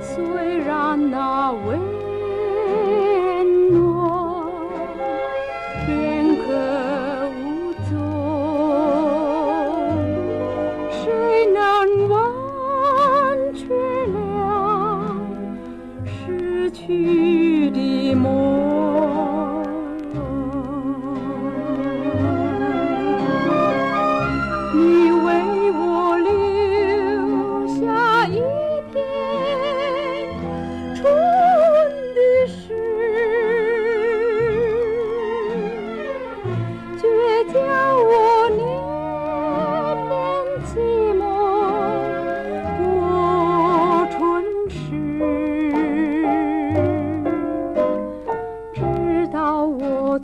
虽然那温去。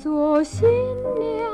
做新娘。